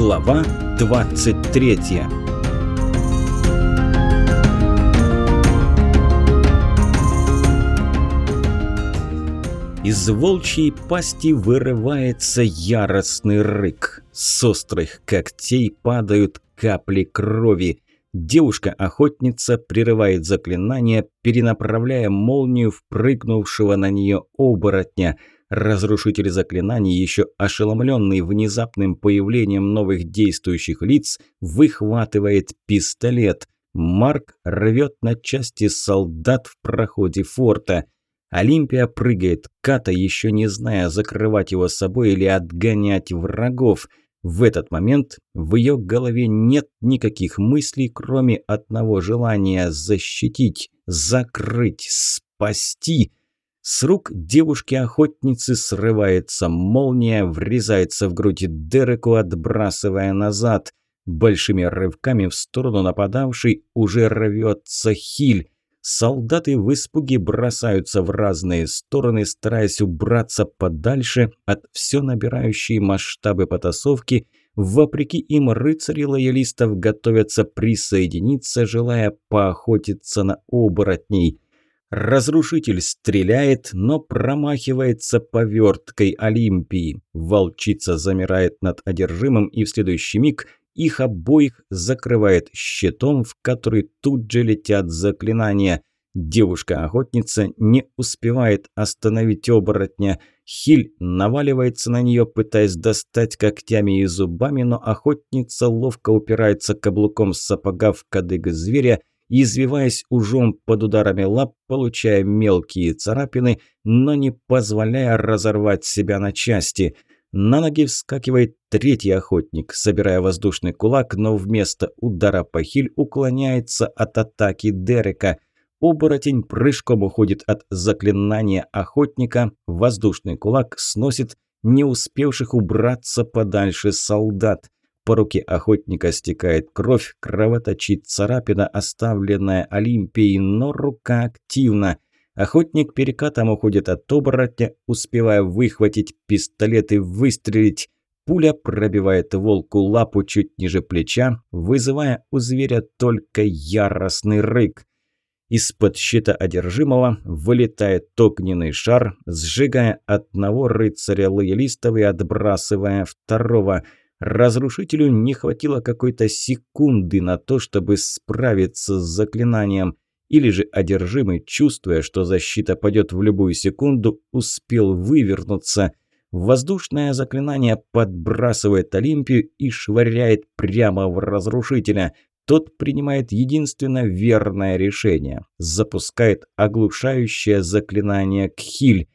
Глава 23 Из волчьей пасти вырывается яростный рык. С острых когтей падают капли крови. Девушка-охотница прерывает заклинание, перенаправляя молнию в прыгнувшего на нее оборотня – Разрушитель заклинаний, еще ошеломленный внезапным появлением новых действующих лиц, выхватывает пистолет. Марк рвет на части солдат в проходе форта. Олимпия прыгает ката, еще не зная, закрывать его собой или отгонять врагов. В этот момент в ее голове нет никаких мыслей, кроме одного желания защитить, закрыть, спасти – с рук девушки-охотницы срывается молния, врезается в грудь Дереку, отбрасывая назад. Большими рывками в сторону нападавшей уже рвется хиль. Солдаты в испуге бросаются в разные стороны, стараясь убраться подальше от все набирающей масштабы потасовки. Вопреки им рыцари лоялистов готовятся присоединиться, желая поохотиться на оборотней – Разрушитель стреляет, но промахивается поверткой Олимпии. Волчица замирает над одержимым, и в следующий миг их обоих закрывает щитом, в который тут же летят заклинания. Девушка-охотница не успевает остановить оборотня. Хиль наваливается на нее, пытаясь достать когтями и зубами, но охотница ловко упирается каблуком сапога в кадык зверя извиваясь ужом под ударами лап, получая мелкие царапины, но не позволяя разорвать себя на части. На ноги вскакивает третий охотник, собирая воздушный кулак, но вместо удара по хиль уклоняется от атаки Дерека. Оборотень прыжком уходит от заклинания охотника, воздушный кулак сносит не успевших убраться подальше солдат. По руке охотника стекает кровь, кровоточит царапина, оставленная Олимпией, но рука активна. Охотник перекатом уходит от оборотня, успевая выхватить пистолет и выстрелить. Пуля пробивает волку лапу чуть ниже плеча, вызывая у зверя только яростный рык. Из-под щита одержимого вылетает огненный шар, сжигая одного рыцаря-лоялистов и отбрасывая второго – Разрушителю не хватило какой-то секунды на то, чтобы справиться с заклинанием. Или же одержимый, чувствуя, что защита падет в любую секунду, успел вывернуться. Воздушное заклинание подбрасывает Олимпию и швыряет прямо в разрушителя. Тот принимает единственно верное решение. Запускает оглушающее заклинание Кхиль.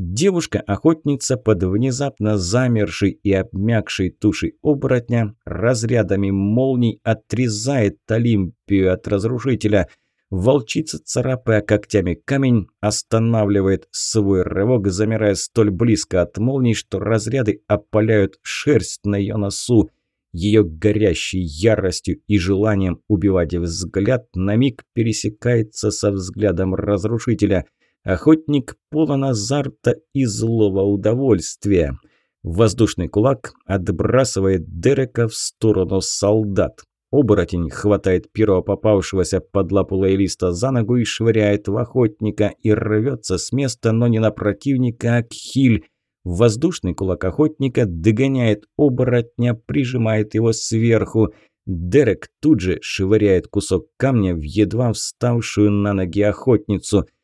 Девушка-охотница под внезапно замершей и обмякшей тушей оборотня разрядами молний отрезает Олимпию от разрушителя. Волчица, царапая когтями камень, останавливает свой рывок, замирая столь близко от молний, что разряды опаляют шерсть на ее носу. Ее горящей яростью и желанием убивать взгляд на миг пересекается со взглядом разрушителя – Охотник полон азарта и злого удовольствия. Воздушный кулак отбрасывает Дерека в сторону солдат. Оборотень хватает первого попавшегося под лапу лоялиста за ногу и швыряет в охотника и рвется с места, но не на противника, а к хиль. Воздушный кулак охотника догоняет оборотня, прижимает его сверху. Дерек тут же швыряет кусок камня в едва вставшую на ноги охотницу –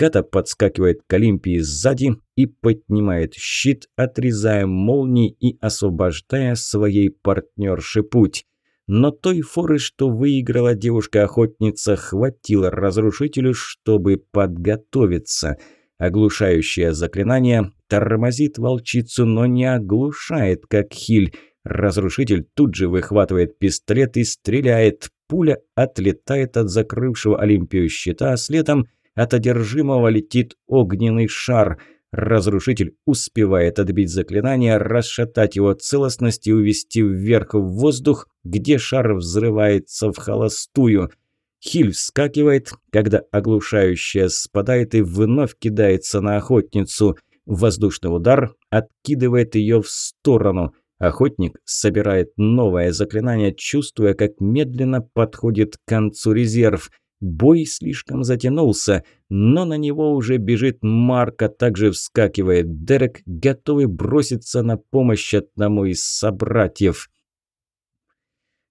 Ката подскакивает к Олимпии сзади и поднимает щит, отрезая молнии и освобождая своей партнерше путь. Но той форы, что выиграла девушка-охотница, хватило разрушителю, чтобы подготовиться. Оглушающее заклинание тормозит волчицу, но не оглушает, как хиль. Разрушитель тут же выхватывает пистолет и стреляет. Пуля отлетает от закрывшего Олимпию щита, а следом – от одержимого летит огненный шар. Разрушитель успевает отбить заклинание, расшатать его целостность и увести вверх в воздух, где шар взрывается в холостую. Хиль вскакивает, когда оглушающая спадает и вновь кидается на охотницу. Воздушный удар откидывает ее в сторону. Охотник собирает новое заклинание, чувствуя, как медленно подходит к концу резерв. Бой слишком затянулся, но на него уже бежит Марка, также вскакивает Дерек, готовый броситься на помощь одному из собратьев.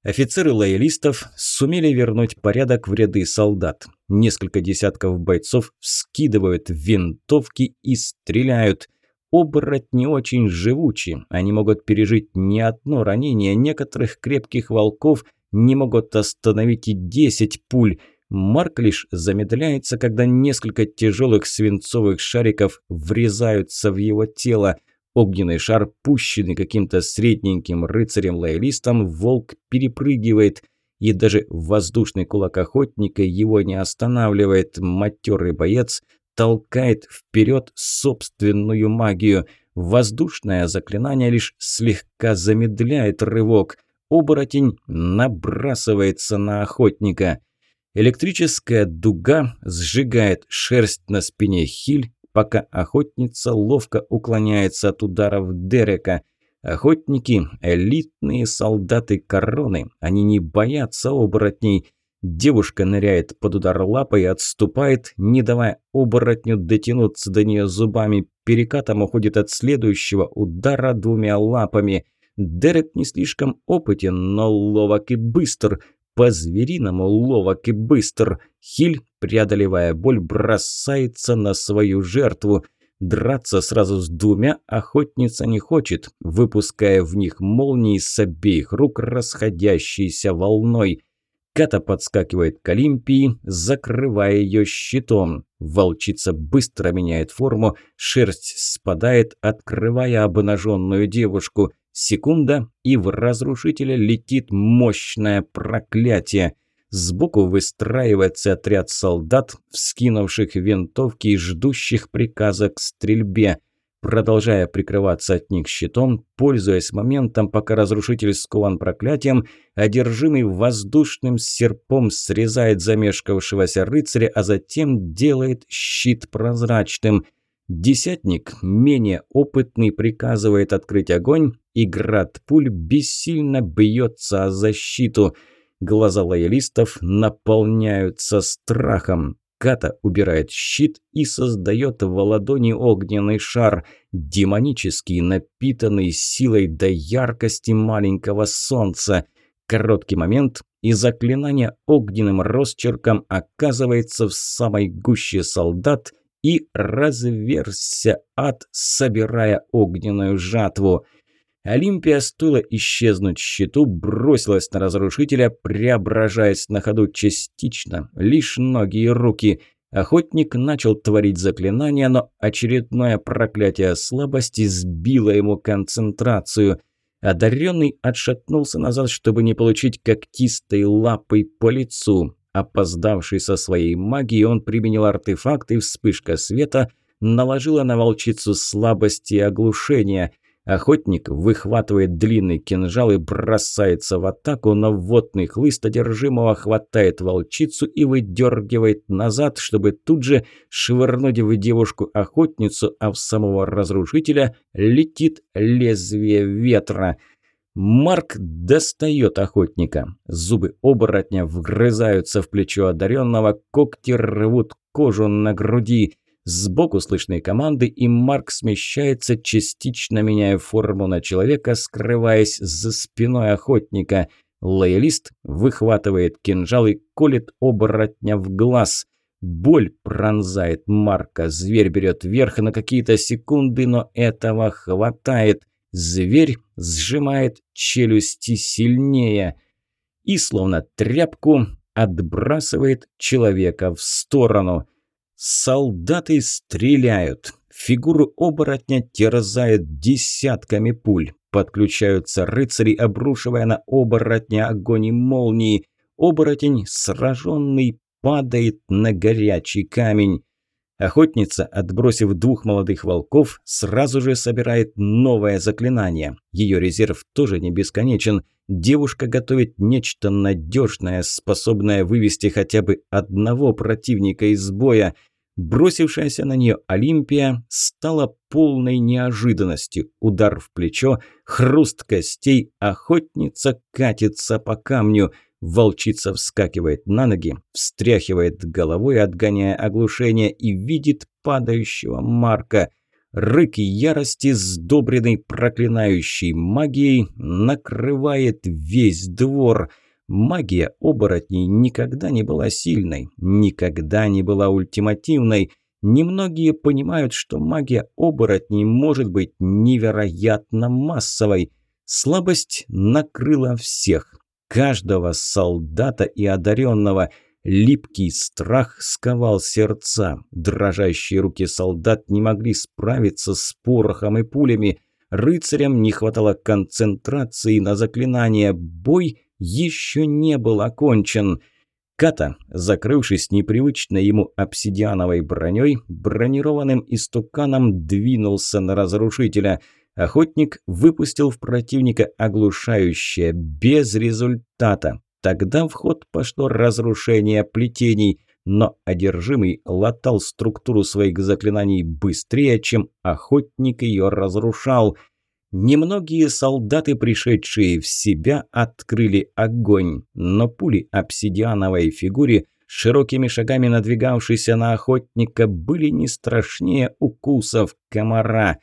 Офицеры лоялистов сумели вернуть порядок в ряды солдат. Несколько десятков бойцов вскидывают винтовки и стреляют. Оборотни очень живучи, они могут пережить не одно ранение, некоторых крепких волков не могут остановить и десять пуль. Марк лишь замедляется, когда несколько тяжелых свинцовых шариков врезаются в его тело – Огненный шар, пущенный каким-то средненьким рыцарем-лоялистом, волк перепрыгивает, и даже воздушный кулак охотника его не останавливает. Матерый боец толкает вперед собственную магию. Воздушное заклинание лишь слегка замедляет рывок. Оборотень набрасывается на охотника. Электрическая дуга сжигает шерсть на спине Хиль, пока охотница ловко уклоняется от ударов Дерека. Охотники – элитные солдаты короны, они не боятся оборотней. Девушка ныряет под удар лапой и отступает, не давая оборотню дотянуться до нее зубами, перекатом уходит от следующего удара двумя лапами. Дерек не слишком опытен, но ловок и быстр – по-звериному ловок и быстр. Хиль, преодолевая боль, бросается на свою жертву. Драться сразу с двумя охотница не хочет, выпуская в них молнии с обеих рук, расходящейся волной. Ката подскакивает к Олимпии, закрывая ее щитом. Волчица быстро меняет форму, шерсть спадает, открывая обнаженную девушку. Секунда, и в разрушителя летит мощное проклятие. Сбоку выстраивается отряд солдат, вскинувших винтовки и ждущих приказа к стрельбе. Продолжая прикрываться от них щитом, пользуясь моментом, пока разрушитель скован проклятием, одержимый воздушным серпом срезает замешкавшегося рыцаря, а затем делает щит прозрачным – Десятник, менее опытный, приказывает открыть огонь, и град пуль бессильно бьется о защиту. Глаза лоялистов наполняются страхом. Ката убирает щит и создает в ладони огненный шар, демонический, напитанный силой до яркости маленького солнца. Короткий момент, и заклинание огненным росчерком оказывается в самой гуще солдат – и разверзся ад, собирая огненную жатву. Олимпия, стоило исчезнуть щиту, бросилась на разрушителя, преображаясь на ходу частично, лишь ноги и руки. Охотник начал творить заклинания, но очередное проклятие слабости сбило ему концентрацию. Одаренный отшатнулся назад, чтобы не получить когтистой лапой по лицу. Опоздавший со своей магией, он применил артефакт, и вспышка света наложила на волчицу слабости и оглушения. Охотник выхватывает длинный кинжал и бросается в атаку, но водный хлыст одержимого хватает волчицу и выдергивает назад, чтобы тут же швырнуть в девушку-охотницу, а в самого разрушителя летит лезвие ветра – Марк достает охотника. Зубы оборотня вгрызаются в плечо одаренного, когти рвут кожу на груди. Сбоку слышны команды, и Марк смещается, частично меняя форму на человека, скрываясь за спиной охотника. Лоялист выхватывает кинжал и колет оборотня в глаз. Боль пронзает Марка. Зверь берет верх на какие-то секунды, но этого хватает. Зверь сжимает челюсти сильнее и, словно тряпку, отбрасывает человека в сторону. Солдаты стреляют. Фигуру оборотня терзает десятками пуль. Подключаются рыцари, обрушивая на оборотня огонь и молнии. Оборотень, сраженный, падает на горячий камень. Охотница, отбросив двух молодых волков, сразу же собирает новое заклинание. Ее резерв тоже не бесконечен. Девушка готовит нечто надежное, способное вывести хотя бы одного противника из боя. Бросившаяся на нее Олимпия стала полной неожиданностью. Удар в плечо, хруст костей, охотница катится по камню. Волчица вскакивает на ноги, встряхивает головой, отгоняя оглушение, и видит падающего Марка. Рык ярости, сдобренный проклинающей магией, накрывает весь двор – Магия оборотней никогда не была сильной, никогда не была ультимативной. Немногие понимают, что магия оборотней может быть невероятно массовой. Слабость накрыла всех, каждого солдата и одаренного. Липкий страх сковал сердца. Дрожащие руки солдат не могли справиться с порохом и пулями. Рыцарям не хватало концентрации на заклинание. Бой – еще не был окончен. Ката, закрывшись непривычной ему обсидиановой броней, бронированным истуканом двинулся на разрушителя. Охотник выпустил в противника оглушающее, без результата. Тогда в ход пошло разрушение плетений, но одержимый латал структуру своих заклинаний быстрее, чем охотник ее разрушал – Немногие солдаты, пришедшие в себя, открыли огонь, но пули обсидиановой фигуре, широкими шагами надвигавшейся на охотника, были не страшнее укусов комара.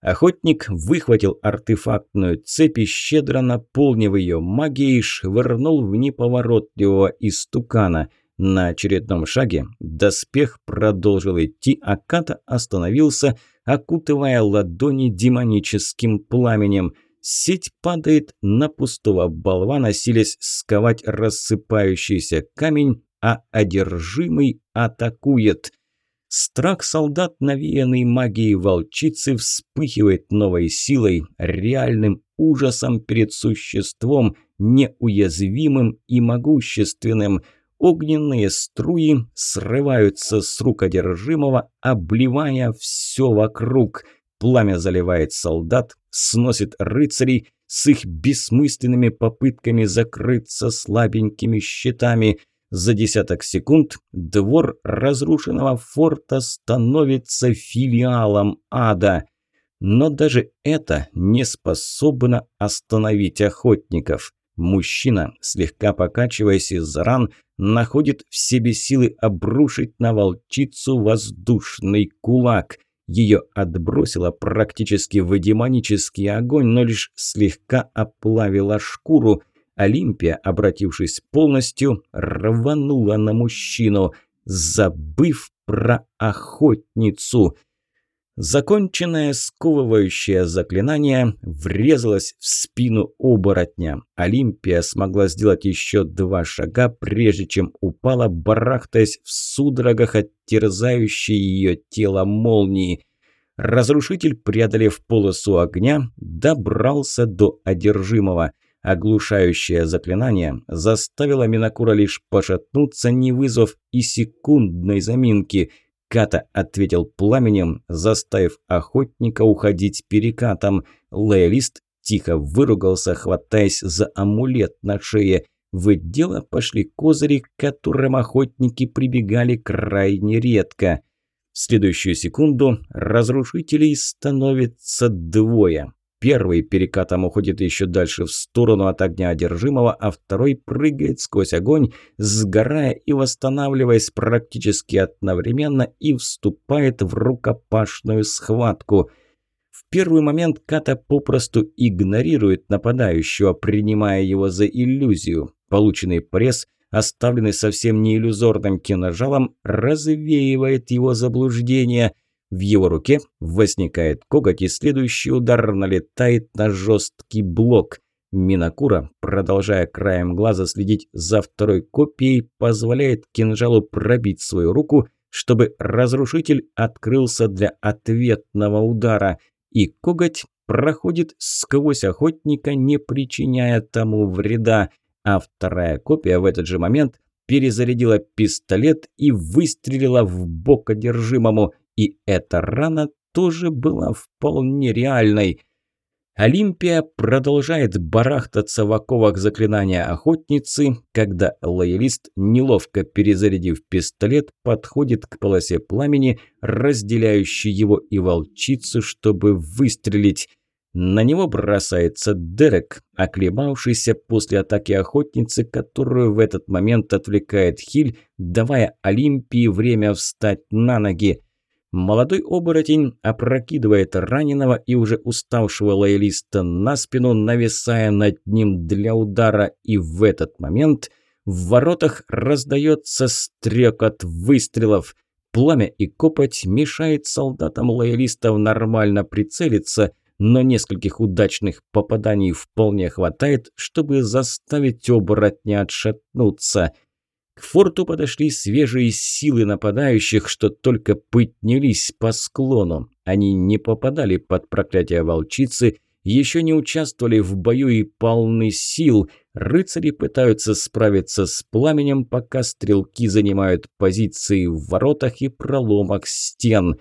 Охотник выхватил артефактную цепь и, щедро наполнив ее магией, швырнул в неповоротливого истукана. На очередном шаге доспех продолжил идти, а Ката остановился – окутывая ладони демоническим пламенем. Сеть падает на пустого болвана, силясь сковать рассыпающийся камень, а одержимый атакует. Страх солдат, навеянный магией волчицы, вспыхивает новой силой, реальным ужасом перед существом, неуязвимым и могущественным – Огненные струи срываются с рук одержимого, обливая все вокруг. Пламя заливает солдат, сносит рыцарей с их бессмысленными попытками закрыться слабенькими щитами. За десяток секунд двор разрушенного форта становится филиалом ада. Но даже это не способно остановить охотников. Мужчина, слегка покачиваясь из ран, находит в себе силы обрушить на волчицу воздушный кулак. Ее отбросило практически в демонический огонь, но лишь слегка оплавила шкуру. Олимпия, обратившись полностью, рванула на мужчину, забыв про охотницу – Законченное сковывающее заклинание врезалось в спину оборотня. Олимпия смогла сделать еще два шага, прежде чем упала, барахтаясь в судорогах от терзающей ее тело молнии. Разрушитель, преодолев полосу огня, добрался до одержимого. Оглушающее заклинание заставило Минакура лишь пошатнуться, не вызвав и секундной заминки – Ката ответил пламенем, заставив охотника уходить перекатом. Лоялист тихо выругался, хватаясь за амулет на шее. В дело пошли козыри, к которым охотники прибегали крайне редко. В следующую секунду разрушителей становится двое. Первый перекатом уходит еще дальше в сторону от огня одержимого, а второй прыгает сквозь огонь, сгорая и восстанавливаясь практически одновременно и вступает в рукопашную схватку. В первый момент Ката попросту игнорирует нападающего, принимая его за иллюзию. Полученный пресс, оставленный совсем не иллюзорным киножалом, развеивает его заблуждение – в его руке возникает коготь, и следующий удар налетает на жесткий блок. Минакура, продолжая краем глаза следить за второй копией, позволяет кинжалу пробить свою руку, чтобы разрушитель открылся для ответного удара, и коготь проходит сквозь охотника, не причиняя тому вреда, а вторая копия в этот же момент перезарядила пистолет и выстрелила в бок одержимому, и эта рана тоже была вполне реальной. Олимпия продолжает барахтаться в оковах заклинания охотницы, когда лоялист, неловко перезарядив пистолет, подходит к полосе пламени, разделяющей его и волчицу, чтобы выстрелить. На него бросается Дерек, оклемавшийся после атаки охотницы, которую в этот момент отвлекает Хиль, давая Олимпии время встать на ноги. Молодой оборотень опрокидывает раненого и уже уставшего лоялиста на спину, нависая над ним для удара, и в этот момент в воротах раздается стрекот выстрелов. Пламя и копоть мешает солдатам лоялистов нормально прицелиться, но нескольких удачных попаданий вполне хватает, чтобы заставить оборотня отшатнуться – к форту подошли свежие силы нападающих, что только поднялись по склону. Они не попадали под проклятие волчицы, еще не участвовали в бою и полны сил. Рыцари пытаются справиться с пламенем, пока стрелки занимают позиции в воротах и проломах стен.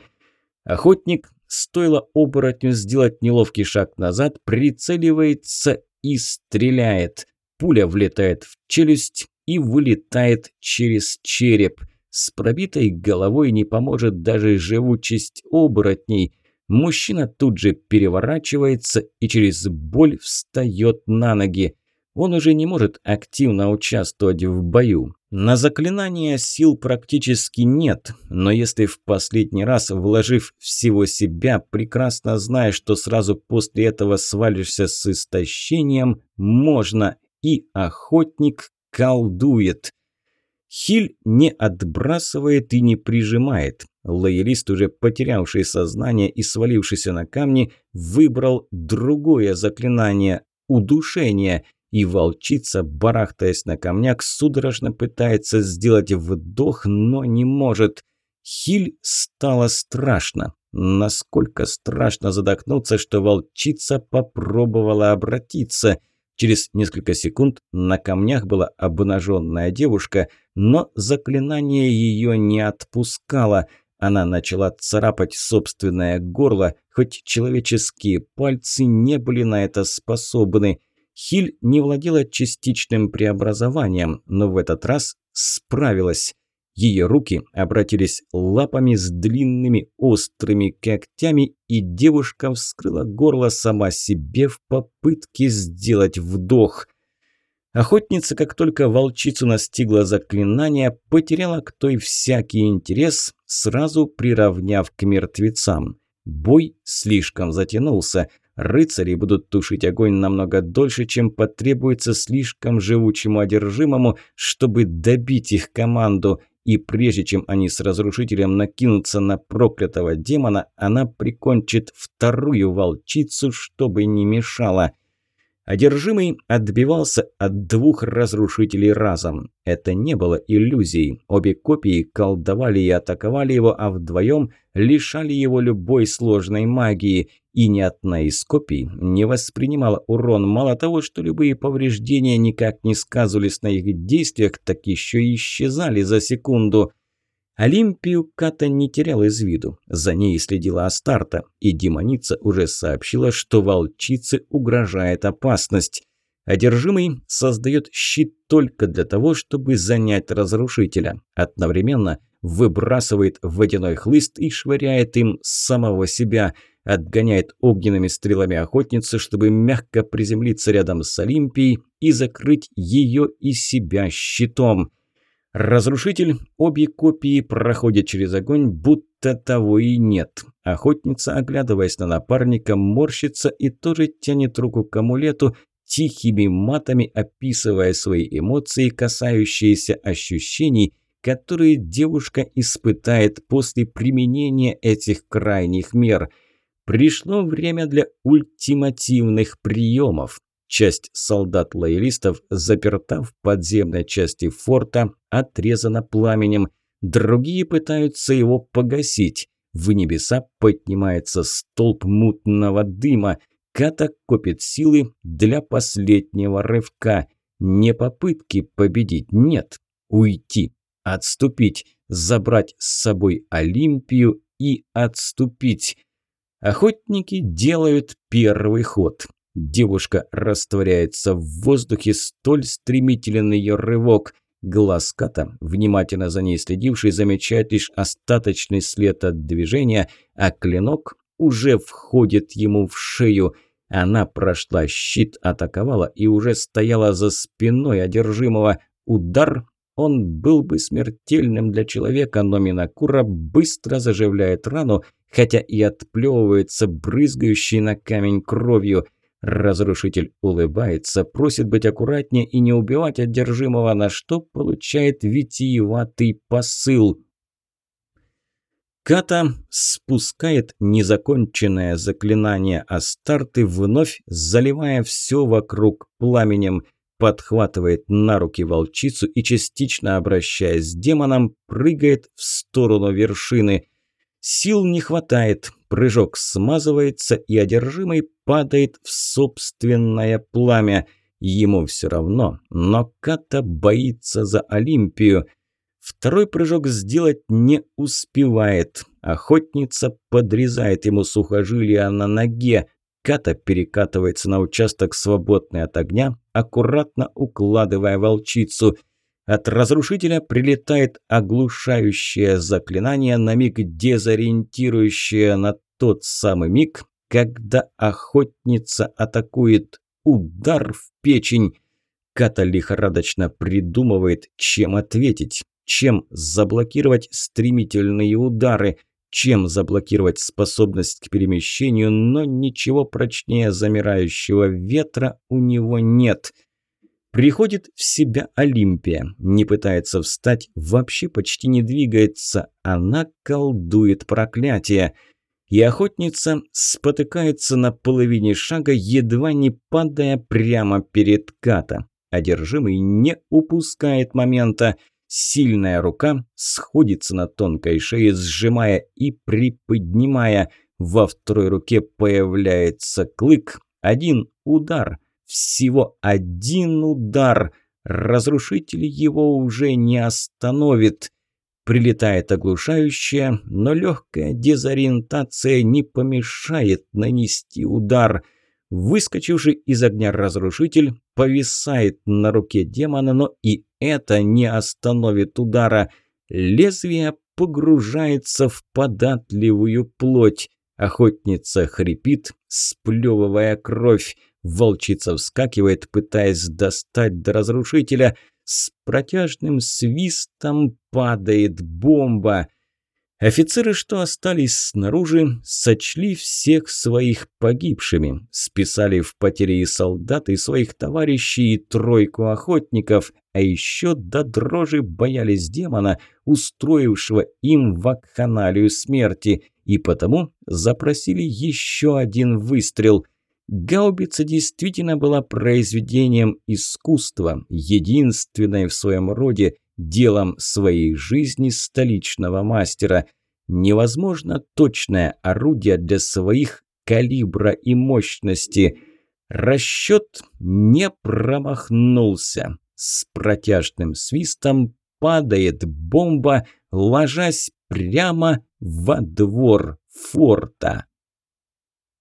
Охотник, стоило оборотню сделать неловкий шаг назад, прицеливается и стреляет. Пуля влетает в челюсть, и вылетает через череп. С пробитой головой не поможет даже живучесть оборотней. Мужчина тут же переворачивается и через боль встает на ноги. Он уже не может активно участвовать в бою. На заклинание сил практически нет, но если в последний раз, вложив всего себя, прекрасно зная, что сразу после этого свалишься с истощением, можно, и охотник колдует. Хиль не отбрасывает и не прижимает. Лоялист, уже потерявший сознание и свалившийся на камни, выбрал другое заклинание – удушение. И волчица, барахтаясь на камнях, судорожно пытается сделать вдох, но не может. Хиль стало страшно. Насколько страшно задохнуться, что волчица попробовала обратиться – Через несколько секунд на камнях была обнаженная девушка, но заклинание ее не отпускало. Она начала царапать собственное горло, хоть человеческие пальцы не были на это способны. Хиль не владела частичным преобразованием, но в этот раз справилась. Ее руки обратились лапами с длинными острыми когтями, и девушка вскрыла горло сама себе в попытке сделать вдох. Охотница, как только волчицу настигла заклинание, потеряла к той всякий интерес, сразу приравняв к мертвецам. Бой слишком затянулся. Рыцари будут тушить огонь намного дольше, чем потребуется слишком живучему одержимому, чтобы добить их команду, и прежде чем они с разрушителем накинутся на проклятого демона, она прикончит вторую волчицу, чтобы не мешала. Одержимый отбивался от двух разрушителей разом. Это не было иллюзией. Обе копии колдовали и атаковали его, а вдвоем лишали его любой сложной магии. И ни одна из копий не воспринимала урон. Мало того, что любые повреждения никак не сказывались на их действиях, так еще и исчезали за секунду. Олимпию Ката не терял из виду. За ней следила Астарта, и демоница уже сообщила, что волчице угрожает опасность. Одержимый создает щит только для того, чтобы занять разрушителя. Одновременно выбрасывает водяной хлыст и швыряет им самого себя. Отгоняет огненными стрелами охотницу, чтобы мягко приземлиться рядом с Олимпией и закрыть ее и себя щитом. Разрушитель, обе копии проходят через огонь, будто того и нет. Охотница, оглядываясь на напарника, морщится и тоже тянет руку к амулету, тихими матами описывая свои эмоции, касающиеся ощущений, которые девушка испытает после применения этих крайних мер. Пришло время для ультимативных приемов. Часть солдат-лоялистов заперта в подземной части форта, отрезана пламенем. Другие пытаются его погасить. В небеса поднимается столб мутного дыма. Ката копит силы для последнего рывка. Не попытки победить, нет. Уйти, отступить, забрать с собой Олимпию и отступить. Охотники делают первый ход. Девушка растворяется в воздухе, столь стремителен ее рывок. Глаз Ката, внимательно за ней следивший, замечает лишь остаточный след от движения, а клинок уже входит ему в шею. Она прошла щит, атаковала и уже стояла за спиной одержимого. Удар он был бы смертельным для человека, но Минакура быстро заживляет рану, хотя и отплевывается брызгающей на камень кровью. Разрушитель улыбается, просит быть аккуратнее и не убивать одержимого, на что получает витиеватый посыл. Ката спускает незаконченное заклинание Астарты, вновь заливая все вокруг пламенем – подхватывает на руки волчицу и, частично обращаясь с демоном, прыгает в сторону вершины. Сил не хватает, прыжок смазывается, и одержимый падает в собственное пламя. Ему все равно, но Ката боится за Олимпию. Второй прыжок сделать не успевает. Охотница подрезает ему сухожилия на ноге. Ката перекатывается на участок, свободный от огня, аккуратно укладывая волчицу. От разрушителя прилетает оглушающее заклинание, на миг дезориентирующее на тот самый миг, когда охотница атакует. Удар в печень. Ката лихорадочно придумывает, чем ответить, чем заблокировать стремительные удары – чем заблокировать способность к перемещению, но ничего прочнее замирающего ветра у него нет. Приходит в себя Олимпия, не пытается встать, вообще почти не двигается, она колдует проклятие. И охотница спотыкается на половине шага, едва не падая прямо перед Ката. Одержимый не упускает момента – Сильная рука сходится на тонкой шее, сжимая и приподнимая. Во второй руке появляется клык. Один удар. Всего один удар. Разрушитель его уже не остановит. Прилетает оглушающая, но легкая дезориентация не помешает нанести удар – Выскочивший из огня разрушитель повисает на руке демона, но и это не остановит удара. Лезвие погружается в податливую плоть. Охотница хрипит, сплевывая кровь. Волчица вскакивает, пытаясь достать до разрушителя. С протяжным свистом падает бомба. Офицеры, что остались снаружи, сочли всех своих погибшими, списали в потери и солдат, и своих товарищей, и тройку охотников, а еще до дрожи боялись демона, устроившего им вакханалию смерти, и потому запросили еще один выстрел – Гаубица действительно была произведением искусства, единственной в своем роде, делом своей жизни столичного мастера. Невозможно точное орудие для своих калибра и мощности. Расчет не промахнулся. С протяжным свистом падает бомба, ложась прямо во двор форта.